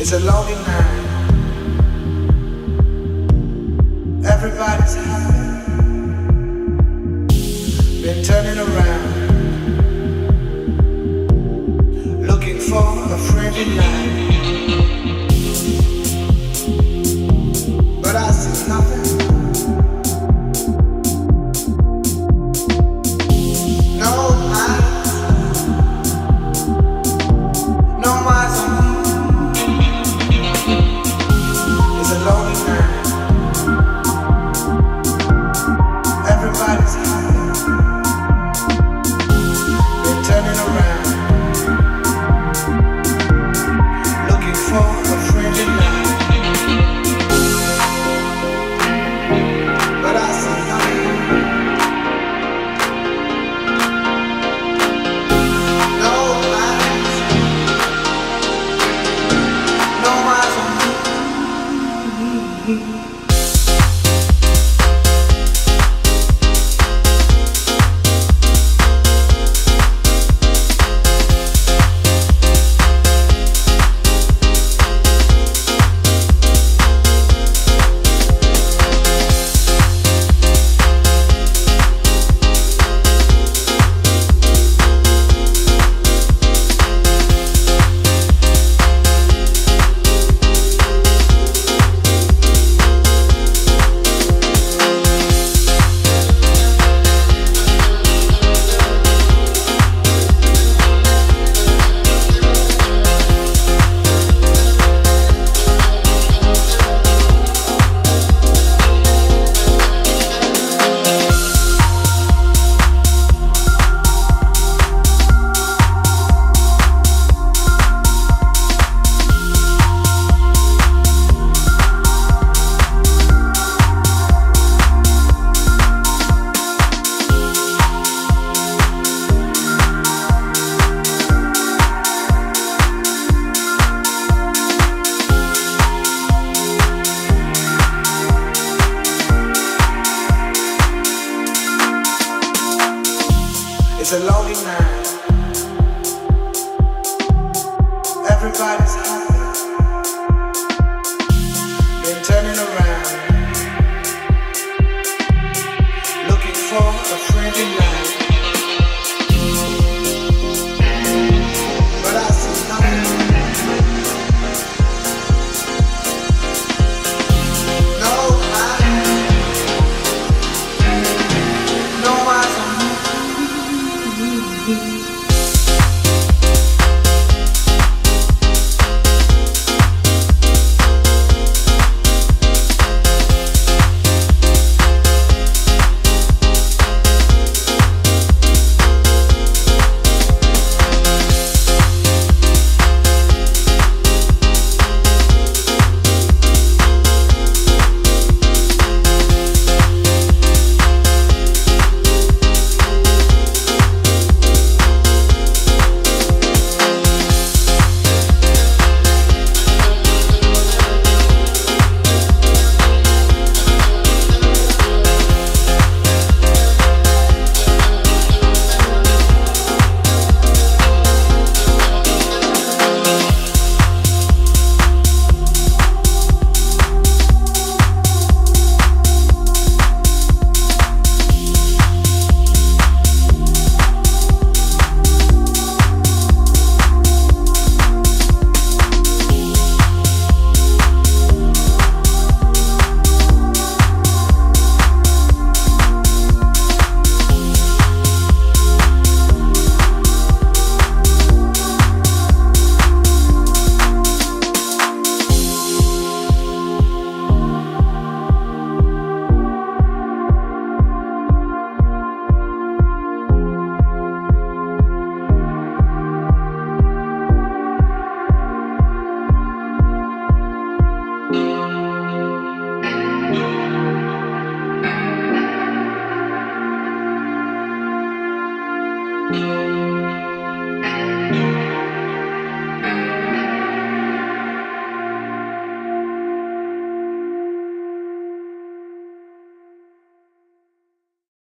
It's a lonely night. Everybody's happy. Been turning around. Looking for a friendly night. It's a lonely night.